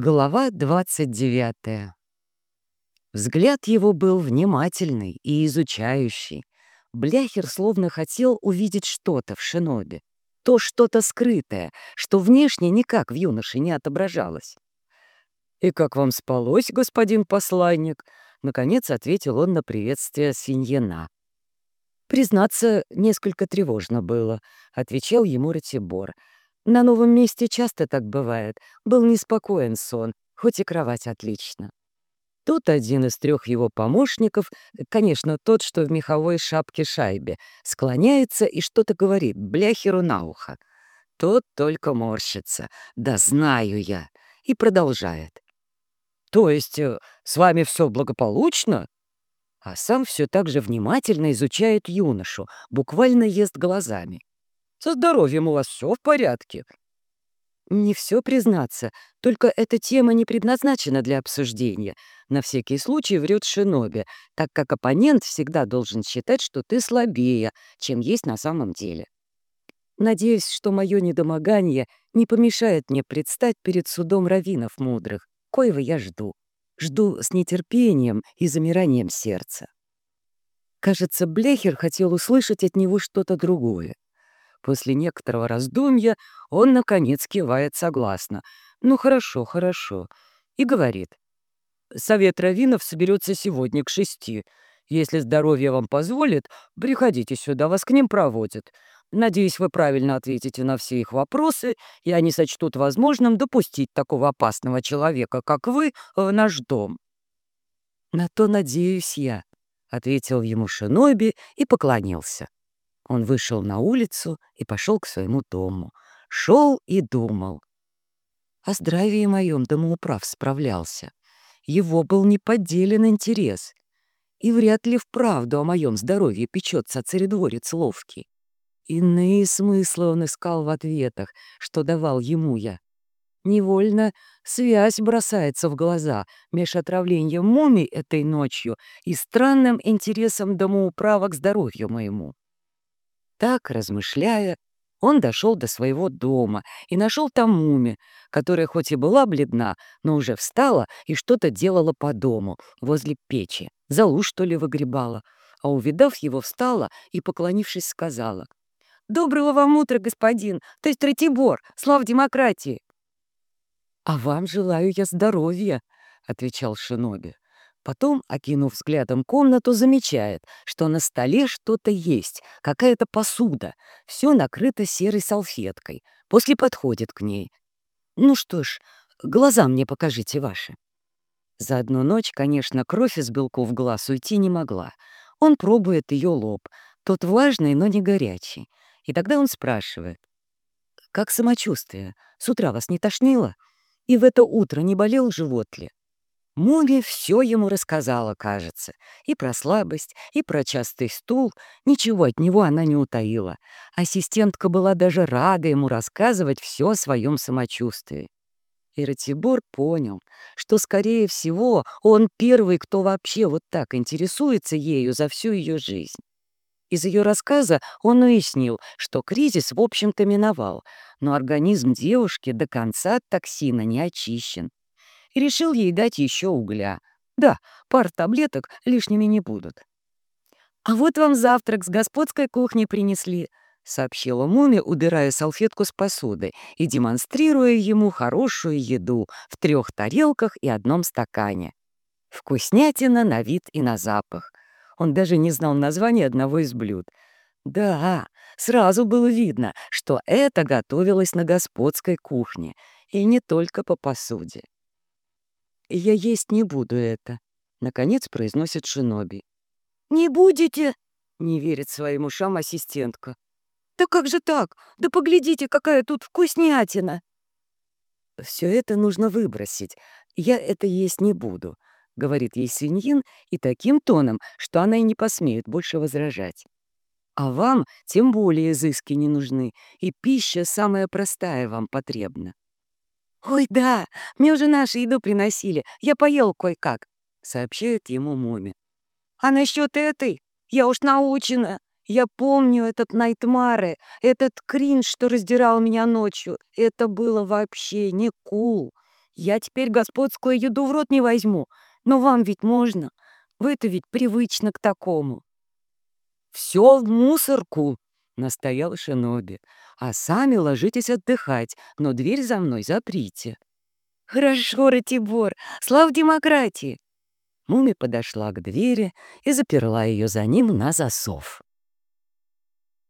Глава 29. Взгляд его был внимательный и изучающий. Бляхер словно хотел увидеть что-то в шинобе. То что-то скрытое, что внешне никак в юноше не отображалось. «И как вам спалось, господин посланник?» Наконец ответил он на приветствие свиньена. «Признаться, несколько тревожно было», — отвечал ему Ратибор. «На новом месте часто так бывает. Был неспокоен сон, хоть и кровать отлично». Тут один из трех его помощников, конечно, тот, что в меховой шапке-шайбе, склоняется и что-то говорит бляхеру на ухо. Тот только морщится. «Да знаю я!» и продолжает. «То есть э, с вами все благополучно?» а сам все так же внимательно изучает юношу, буквально ест глазами. «Со здоровьем у вас все в порядке?» «Не все признаться, только эта тема не предназначена для обсуждения. На всякий случай врет Шиноби, так как оппонент всегда должен считать, что ты слабее, чем есть на самом деле. Надеюсь, что мое недомогание не помешает мне предстать перед судом раввинов мудрых, коего я жду. Жду с нетерпением и замиранием сердца. Кажется, Блехер хотел услышать от него что-то другое. После некоторого раздумья он, наконец, кивает согласно. «Ну, хорошо, хорошо». И говорит. «Совет раввинов соберется сегодня к шести. Если здоровье вам позволит, приходите сюда, вас к ним проводят. Надеюсь, вы правильно ответите на все их вопросы, и они сочтут возможным допустить такого опасного человека, как вы, в наш дом». «На то надеюсь я», — ответил ему Шиноби и поклонился. Он вышел на улицу и пошел к своему дому. Шел и думал. О здравии моем домоуправ справлялся. Его был неподделен интерес. И вряд ли вправду о моем здоровье печется царедворец ловкий. Иные смыслы он искал в ответах, что давал ему я. Невольно связь бросается в глаза меж отравлением мумий этой ночью и странным интересом домоуправа к здоровью моему. Так, размышляя, он дошел до своего дома и нашел там муми, которая хоть и была бледна, но уже встала и что-то делала по дому, возле печи. Залу, что ли, выгребала. А увидав его, встала и, поклонившись, сказала — Доброго вам утра, господин, то есть Ратибор, слав демократии. А вам желаю я здоровья, отвечал Шиноби. Потом, окинув взглядом комнату, замечает, что на столе что-то есть, какая-то посуда, все накрыто серой салфеткой. После подходит к ней. Ну что ж, глаза мне покажите ваши. За одну ночь, конечно, кровь из белков глаз уйти не могла. Он пробует ее лоб. Тот влажный, но не горячий. И тогда он спрашивает. «Как самочувствие? С утра вас не тошнило? И в это утро не болел живот ли?» Муми все ему рассказала, кажется. И про слабость, и про частый стул. Ничего от него она не утаила. Ассистентка была даже рада ему рассказывать все о своем самочувствии. И Ратибор понял, что, скорее всего, он первый, кто вообще вот так интересуется ею за всю ее жизнь. Из ее рассказа он уяснил, что кризис, в общем-то, миновал, но организм девушки до конца от токсина не очищен. Решил ей дать еще угля. Да, пар таблеток лишними не будут. «А вот вам завтрак с господской кухни принесли», — сообщила Муми, убирая салфетку с посуды и демонстрируя ему хорошую еду в трех тарелках и одном стакане. Вкуснятина на вид и на запах. Он даже не знал названия одного из блюд. Да, сразу было видно, что это готовилось на господской кухне, и не только по посуде. «Я есть не буду это», — наконец произносит Шиноби. «Не будете?» — не верит своим ушам ассистентка. «Да как же так? Да поглядите, какая тут вкуснятина!» «Все это нужно выбросить. Я это есть не буду говорит ей свиньин и таким тоном, что она и не посмеет больше возражать. А вам тем более изыски не нужны, и пища самая простая вам потребна. «Ой, да, мне уже нашу еду приносили, я поел кое-как», — сообщает ему Моми. «А насчет этой? Я уж научена. Я помню этот Найтмары, этот кринж, что раздирал меня ночью. Это было вообще не кул. Я теперь господскую еду в рот не возьму, но вам ведь можно. Вы-то ведь привычно к такому». «Все в мусорку!» — настоял Шиноби. «А сами ложитесь отдыхать, но дверь за мной заприте». «Хорошо, Ратибор, слава демократии!» Муми подошла к двери и заперла ее за ним на засов.